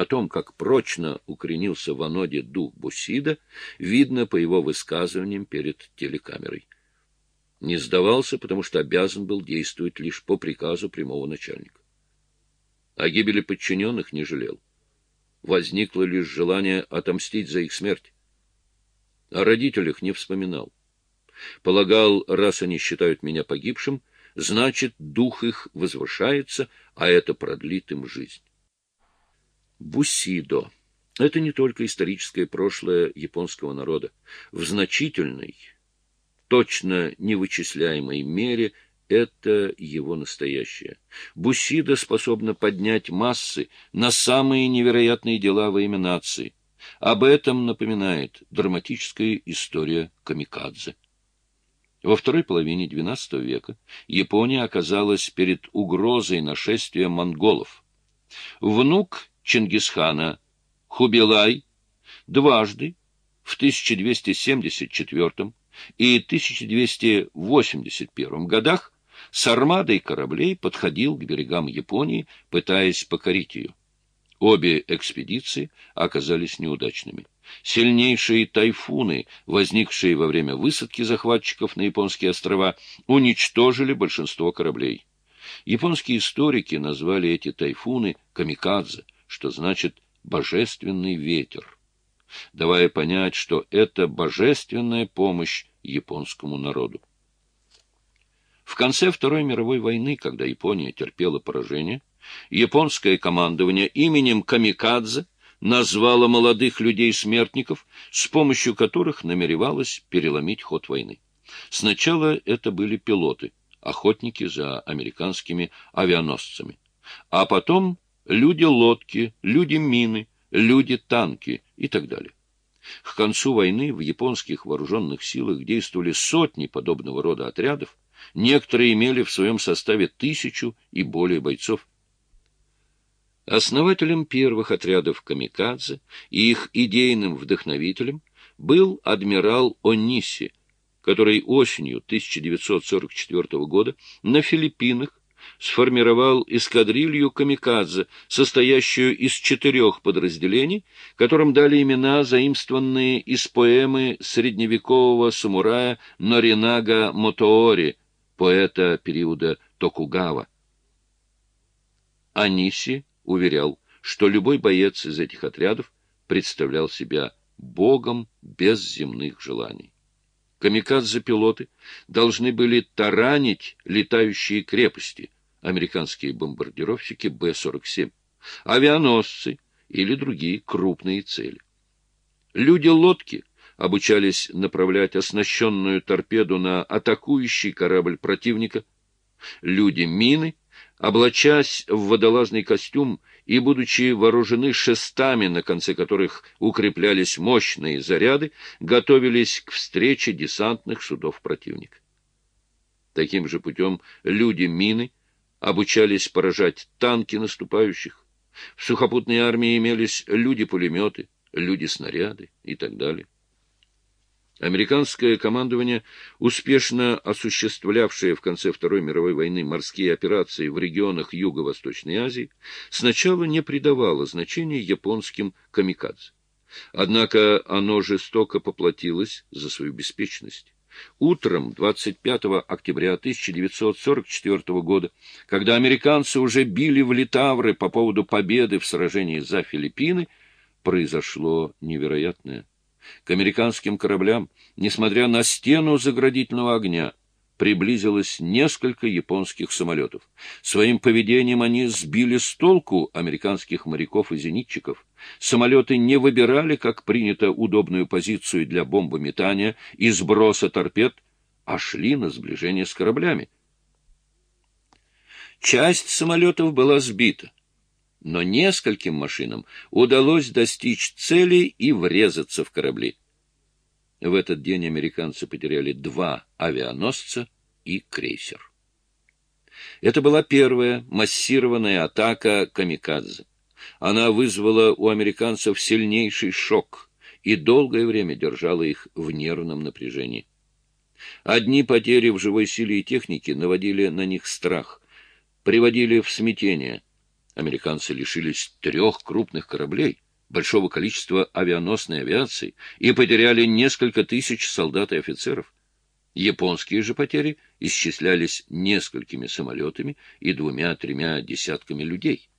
О том, как прочно укоренился в Аноде дух Бусида, видно по его высказываниям перед телекамерой. Не сдавался, потому что обязан был действовать лишь по приказу прямого начальника. О гибели подчиненных не жалел. Возникло лишь желание отомстить за их смерть. О родителях не вспоминал. Полагал, раз они считают меня погибшим, значит, дух их возвышается, а это продлит им жизнь. Бусидо. Это не только историческое прошлое японского народа. В значительной, точно невычисляемой мере это его настоящее. Бусидо способна поднять массы на самые невероятные дела во имя нации. Об этом напоминает драматическая история Камикадзе. Во второй половине XII века Япония оказалась перед угрозой нашествия монголов. Внук Чингисхана Хубилай дважды в 1274 и 1281 годах с армадой кораблей подходил к берегам Японии, пытаясь покорить ее. Обе экспедиции оказались неудачными. Сильнейшие тайфуны, возникшие во время высадки захватчиков на японские острова, уничтожили большинство кораблей. Японские историки назвали эти тайфуны камикадзе, что значит «божественный ветер», давая понять, что это божественная помощь японскому народу. В конце Второй мировой войны, когда Япония терпела поражение, японское командование именем Камикадзе назвало молодых людей-смертников, с помощью которых намеревалось переломить ход войны. Сначала это были пилоты, охотники за американскими авианосцами, а потом люди-лодки, люди-мины, люди-танки и так далее. К концу войны в японских вооруженных силах действовали сотни подобного рода отрядов, Некоторые имели в своем составе тысячу и более бойцов. Основателем первых отрядов камикадзе и их идейным вдохновителем был адмирал Ониси, который осенью 1944 года на Филиппинах сформировал эскадрилью камикадзе, состоящую из четырех подразделений, которым дали имена, заимствованные из поэмы средневекового самурая Норинага Мотоори поэта периода Токугава. Аниси уверял, что любой боец из этих отрядов представлял себя богом без земных желаний. Камикадзе-пилоты должны были таранить летающие крепости, американские бомбардировщики Б-47, авианосцы или другие крупные цели. Люди-лодки обучались направлять оснащенную торпеду на атакующий корабль противника. Люди-мины, облачась в водолазный костюм и будучи вооружены шестами, на конце которых укреплялись мощные заряды, готовились к встрече десантных судов противника. Таким же путем люди-мины обучались поражать танки наступающих. В сухопутной армии имелись люди-пулеметы, люди-снаряды и так далее. Американское командование, успешно осуществлявшее в конце Второй мировой войны морские операции в регионах Юго-Восточной Азии, сначала не придавало значения японским камикадзе. Однако оно жестоко поплатилось за свою беспечность. Утром 25 октября 1944 года, когда американцы уже били в Литавры по поводу победы в сражении за Филиппины, произошло невероятное. К американским кораблям, несмотря на стену заградительного огня, приблизилось несколько японских самолетов. Своим поведением они сбили с толку американских моряков и зенитчиков. Самолеты не выбирали, как принято, удобную позицию для бомбометания и сброса торпед, а шли на сближение с кораблями. Часть самолетов была сбита но нескольким машинам удалось достичь цели и врезаться в корабли. В этот день американцы потеряли два авианосца и крейсер. Это была первая массированная атака «Камикадзе». Она вызвала у американцев сильнейший шок и долгое время держала их в нервном напряжении. Одни потери в живой силе и технике наводили на них страх, приводили в смятение – Американцы лишились трех крупных кораблей, большого количества авианосной авиации и потеряли несколько тысяч солдат и офицеров. Японские же потери исчислялись несколькими самолетами и двумя-тремя десятками людей.